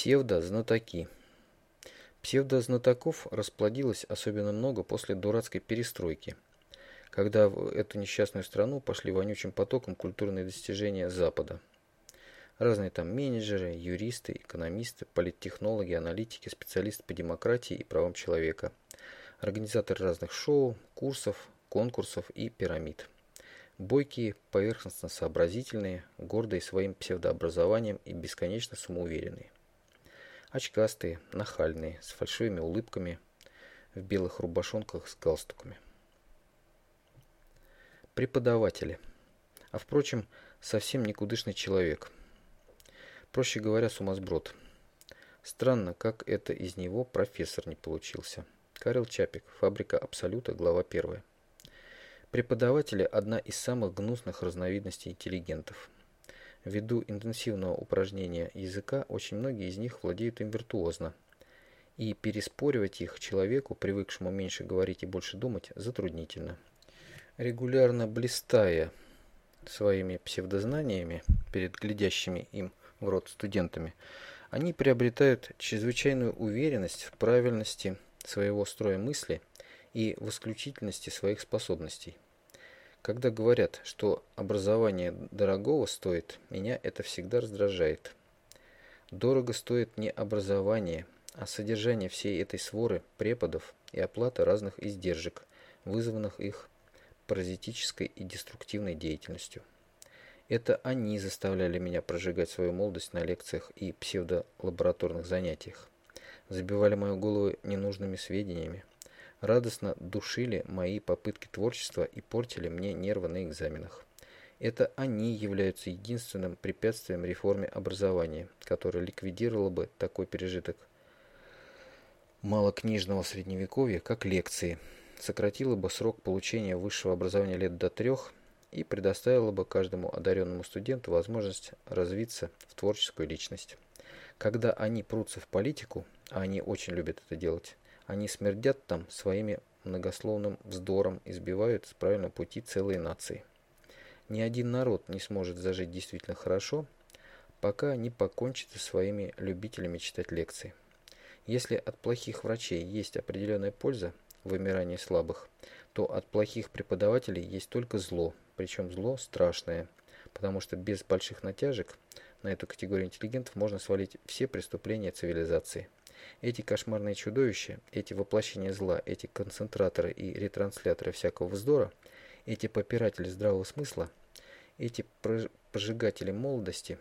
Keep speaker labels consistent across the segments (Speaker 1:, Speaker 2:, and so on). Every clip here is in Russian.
Speaker 1: Псевдознатоки. Псевдознатоков расплодилось особенно много после дурацкой перестройки, когда в эту несчастную страну пошли вонючим потоком культурные достижения Запада. Разные там менеджеры, юристы, экономисты, политтехнологи, аналитики, специалисты по демократии и правам человека, организаторы разных шоу, курсов, конкурсов и пирамид. Бойкие, поверхностно сообразительные, гордые своим псевдообразованием и бесконечно самоуверенные. Очкастые, нахальные, с фальшивыми улыбками, в белых рубашонках с галстуками. Преподаватели. А впрочем, совсем никудышный человек – Проще говоря, сумасброд. Странно, как это из него профессор не получился. Карел Чапик, фабрика Абсолюта, глава 1. Преподаватели – одна из самых гнусных разновидностей интеллигентов. Ввиду интенсивного упражнения языка, очень многие из них владеют им виртуозно. И переспоривать их человеку, привыкшему меньше говорить и больше думать, затруднительно. Регулярно блистая своими псевдознаниями перед глядящими им в рот студентами, они приобретают чрезвычайную уверенность в правильности своего строя мысли и в исключительности своих способностей. Когда говорят, что образование дорогого стоит, меня это всегда раздражает. Дорого стоит не образование, а содержание всей этой своры преподов и оплата разных издержек, вызванных их паразитической и деструктивной деятельностью. Это они заставляли меня прожигать свою молодость на лекциях и псевдолабораторных занятиях. Забивали мою голову ненужными сведениями. Радостно душили мои попытки творчества и портили мне нервы на экзаменах. Это они являются единственным препятствием реформе образования, которое ликвидировало бы такой пережиток малокнижного средневековья, как лекции, сократило бы срок получения высшего образования лет до трех и предоставила бы каждому одаренному студенту возможность развиться в творческую личность. Когда они прутся в политику, а они очень любят это делать, они смердят там своими многословным вздором и сбивают с правильного пути целые нации. Ни один народ не сможет зажить действительно хорошо, пока не покончит со своими любителями читать лекции. Если от плохих врачей есть определенная польза в вымирании слабых, то от плохих преподавателей есть только зло, причем зло страшное, потому что без больших натяжек на эту категорию интеллигентов можно свалить все преступления цивилизации. Эти кошмарные чудовища, эти воплощения зла, эти концентраторы и ретрансляторы всякого вздора, эти попиратели здравого смысла, эти пожигатели молодости,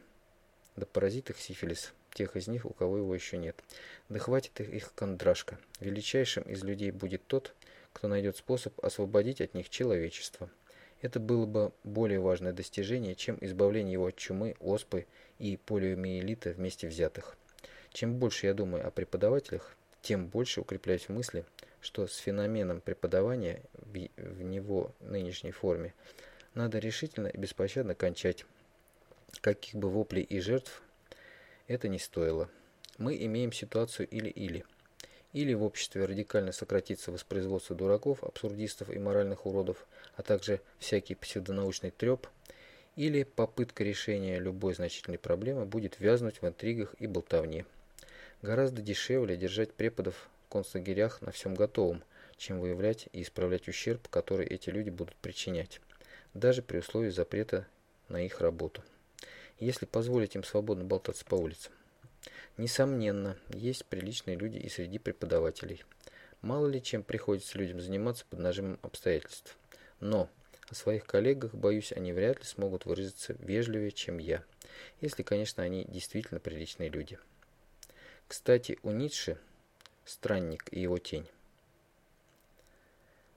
Speaker 1: да поразит их сифилис, тех из них, у кого его еще нет. Да хватит их, их кондрашка. Величайшим из людей будет тот, кто найдет способ освободить от них человечество. Это было бы более важное достижение, чем избавление его от чумы, оспы и полиомиелита вместе взятых. Чем больше я думаю о преподавателях, тем больше укрепляюсь в мысли, что с феноменом преподавания в него нынешней форме надо решительно и беспощадно кончать, каких бы воплей и жертв это не стоило. Мы имеем ситуацию или-или. Или в обществе радикально сократится воспроизводство дураков, абсурдистов и моральных уродов, а также всякий псевдонаучный треп, или попытка решения любой значительной проблемы будет вязнуть в интригах и болтовне. Гораздо дешевле держать преподов в концлагерях на всем готовом, чем выявлять и исправлять ущерб, который эти люди будут причинять, даже при условии запрета на их работу. Если позволить им свободно болтаться по улицам. Несомненно, есть приличные люди и среди преподавателей. Мало ли чем приходится людям заниматься под нажимом обстоятельств. Но о своих коллегах, боюсь, они вряд ли смогут выразиться вежливее, чем я. Если, конечно, они действительно приличные люди. Кстати, у Ницше «Странник и его тень».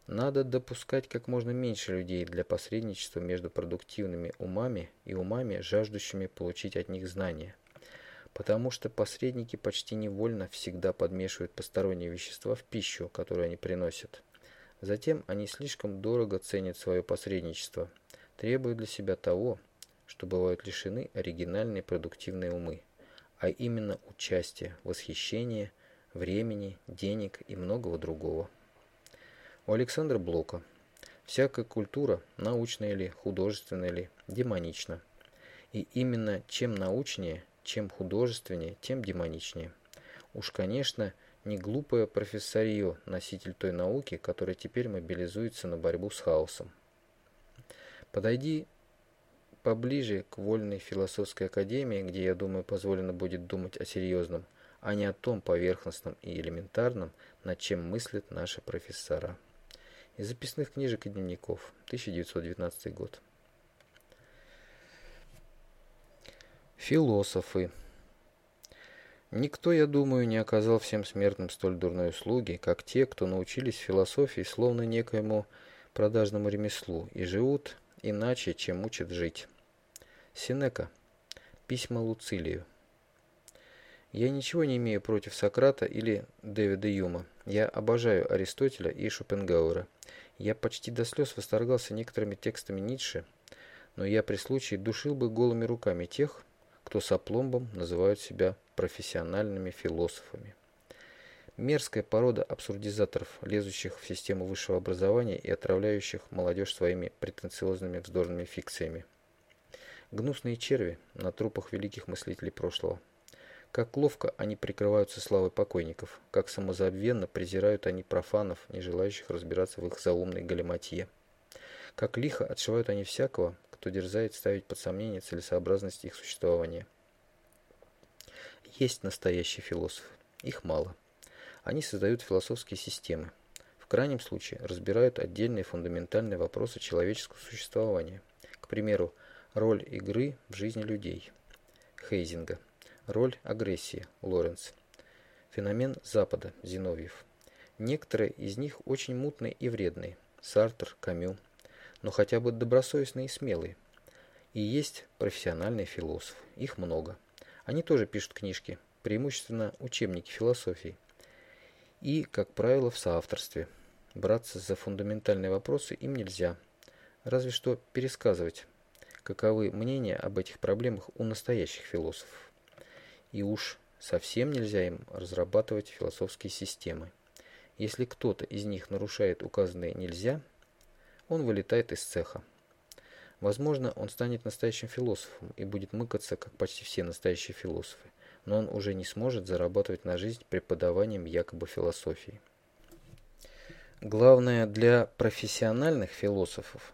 Speaker 1: Надо допускать как можно меньше людей для посредничества между продуктивными умами и умами, жаждущими получить от них знания – потому что посредники почти невольно всегда подмешивают посторонние вещества в пищу, которую они приносят. Затем они слишком дорого ценят свое посредничество, требуют для себя того, что бывают лишены оригинальные продуктивные умы, а именно участия, восхищения, времени, денег и многого другого. У Александра Блока всякая культура, научная ли, художественная ли, демонична. И именно чем научнее – чем художественнее, тем демоничнее. Уж, конечно, не глупое профессорье, носитель той науки, которая теперь мобилизуется на борьбу с хаосом. Подойди поближе к вольной философской академии, где, я думаю, позволено будет думать о серьезном, а не о том поверхностном и элементарном, над чем мыслят наши профессора. Из записных книжек и дневников, 1919 год. Философы. Никто, я думаю, не оказал всем смертным столь дурной услуги, как те, кто научились философии словно некоему продажному ремеслу и живут иначе, чем учат жить. Синека. Письма Луцилию. Я ничего не имею против Сократа или Дэвида Юма. Я обожаю Аристотеля и Шопенгауэра. Я почти до слез восторгался некоторыми текстами Ницше, но я при случае душил бы голыми руками тех, кто с опломбом называют себя профессиональными философами. Мерзкая порода абсурдизаторов, лезущих в систему высшего образования и отравляющих молодежь своими претенциозными вздорными фикциями. Гнусные черви на трупах великих мыслителей прошлого. Как ловко они прикрываются славой покойников, как самозабвенно презирают они профанов, не желающих разбираться в их заумной галиматье. Как лихо отшивают они всякого, кто дерзает ставить под сомнение целесообразность их существования. Есть настоящие философы. Их мало. Они создают философские системы. В крайнем случае разбирают отдельные фундаментальные вопросы человеческого существования. К примеру, Роль игры в жизни людей. Хейзинга. Роль агрессии. Лоренц. Феномен Запада. Зиновьев. Некоторые из них очень мутные и вредные. Сартер, Камю. Но хотя бы добросовестные и смелые. И есть профессиональные философы. Их много. Они тоже пишут книжки, преимущественно учебники философии. И, как правило, в соавторстве. Браться за фундаментальные вопросы им нельзя. Разве что пересказывать каковы мнения об этих проблемах у настоящих философов. И уж совсем нельзя им разрабатывать философские системы. Если кто-то из них нарушает указанные «нельзя», он вылетает из цеха. Возможно, он станет настоящим философом и будет мыкаться, как почти все настоящие философы, но он уже не сможет зарабатывать на жизнь преподаванием якобы философии. Главное для профессиональных философов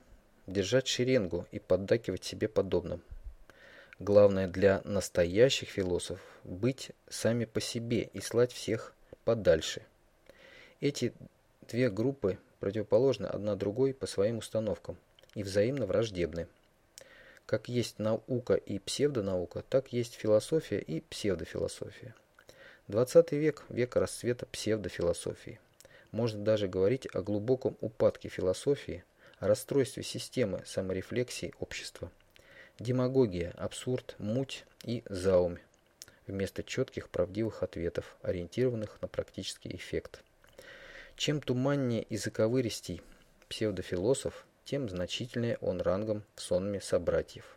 Speaker 1: держать шеренгу и поддакивать себе подобным. Главное для настоящих философов – быть сами по себе и слать всех подальше. Эти две группы противоположны одна другой по своим установкам и взаимно враждебны. Как есть наука и псевдонаука, так есть философия и псевдофилософия. 20 век – век расцвета псевдофилософии. Можно даже говорить о глубоком упадке философии – расстройстве системы саморефлексии общества. Демагогия, абсурд, муть и заумь вместо четких правдивых ответов, ориентированных на практический эффект. Чем туманнее и заковыристей псевдофилософ, тем значительнее он рангом в сонме собратьев.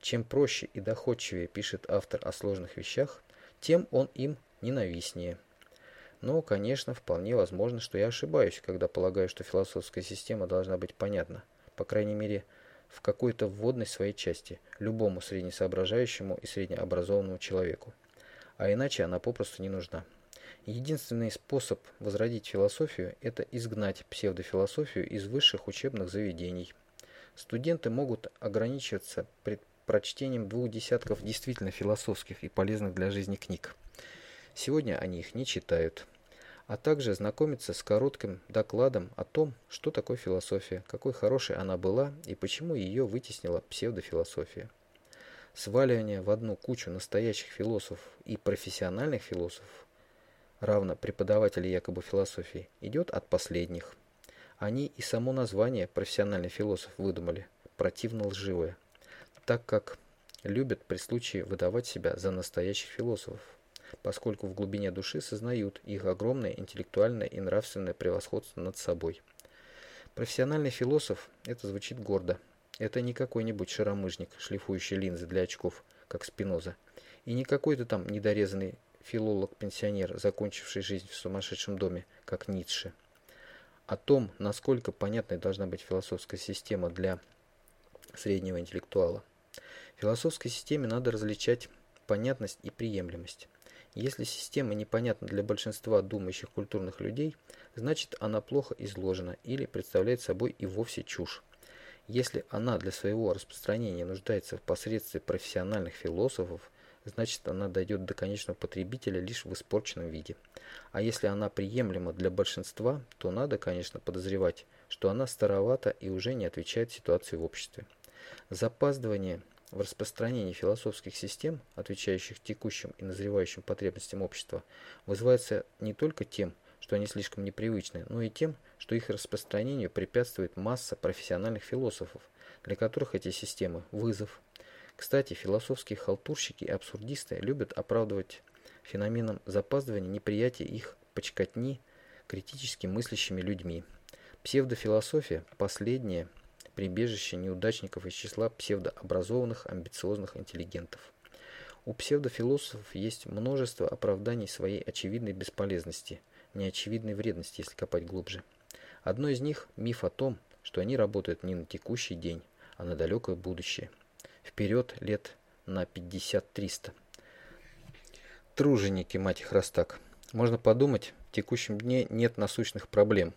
Speaker 1: Чем проще и доходчивее пишет автор о сложных вещах, тем он им ненавистнее. Но, конечно, вполне возможно, что я ошибаюсь, когда полагаю, что философская система должна быть понятна, по крайней мере, в какой-то вводной своей части, любому среднесоображающему и среднеобразованному человеку. А иначе она попросту не нужна. Единственный способ возродить философию – это изгнать псевдофилософию из высших учебных заведений. Студенты могут ограничиваться прочтением двух десятков действительно философских и полезных для жизни книг. Сегодня они их не читают а также знакомиться с коротким докладом о том, что такое философия, какой хорошей она была и почему ее вытеснила псевдофилософия. Сваливание в одну кучу настоящих философов и профессиональных философов, равно преподавателей якобы философии, идет от последних. Они и само название профессиональный философ выдумали, противно лживое, так как любят при случае выдавать себя за настоящих философов поскольку в глубине души сознают их огромное интеллектуальное и нравственное превосходство над собой. Профессиональный философ – это звучит гордо. Это не какой-нибудь шаромыжник, шлифующий линзы для очков, как Спиноза, и не какой-то там недорезанный филолог-пенсионер, закончивший жизнь в сумасшедшем доме, как Ницше. О том, насколько понятной должна быть философская система для среднего интеллектуала. В философской системе надо различать понятность и приемлемость. Если система непонятна для большинства думающих культурных людей, значит она плохо изложена или представляет собой и вовсе чушь. Если она для своего распространения нуждается в посредстве профессиональных философов, значит она дойдет до конечного потребителя лишь в испорченном виде. А если она приемлема для большинства, то надо, конечно, подозревать, что она старовата и уже не отвечает ситуации в обществе. Запаздывание в распространении философских систем, отвечающих текущим и назревающим потребностям общества, вызывается не только тем, что они слишком непривычны, но и тем, что их распространению препятствует масса профессиональных философов, для которых эти системы – вызов, кстати, философские халтурщики и абсурдисты любят оправдывать феноменом запаздывания неприятие их почкотни критически мыслящими людьми. Псевдофилософия – последнее прибежище неудачников из числа псевдообразованных амбициозных интеллигентов. У псевдофилософов есть множество оправданий своей очевидной бесполезности, неочевидной вредности, если копать глубже. Одно из них – миф о том, что они работают не на текущий день, а на далекое будущее – вперед лет на 50-300. Труженики, мать их раз так. Можно подумать, в текущем дне нет насущных проблем,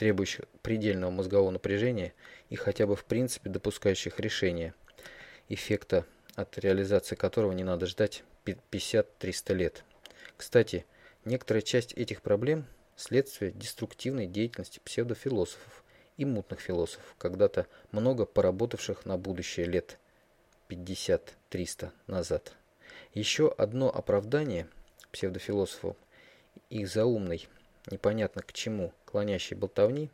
Speaker 1: требующих предельного мозгового напряжения и хотя бы в принципе допускающих решения, эффекта от реализации которого не надо ждать 50-300 лет. Кстати, некоторая часть этих проблем – следствие деструктивной деятельности псевдофилософов и мутных философов, когда-то много поработавших на будущее лет – 50-300 назад. Еще одно оправдание псевдофилософов их заумной, непонятно к чему, клонящей болтовни,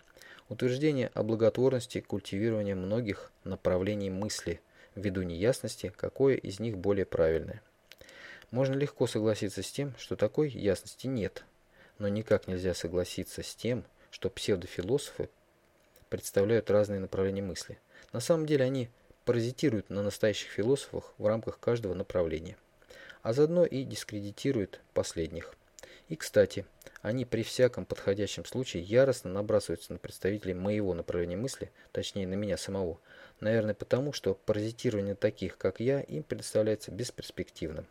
Speaker 1: утверждение о благотворности культивирования многих направлений мысли, ввиду неясности, какое из них более правильное. Можно легко согласиться с тем, что такой ясности нет, но никак нельзя согласиться с тем, что псевдофилософы представляют разные направления мысли. На самом деле они паразитируют на настоящих философах в рамках каждого направления, а заодно и дискредитируют последних. И, кстати, они при всяком подходящем случае яростно набрасываются на представителей моего направления мысли, точнее на меня самого, наверное потому, что паразитирование таких, как я, им представляется бесперспективным.